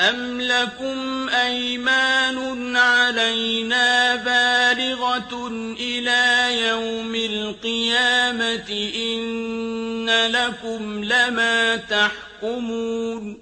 أَمْ لَكُمْ أَيْمَانٌ عَلَيْنَا بَالِغَةٌ إِلَىٰ يَوْمِ الْقِيَامَةِ إِنَّ لَكُمْ لَمَا تَحْكُمُونَ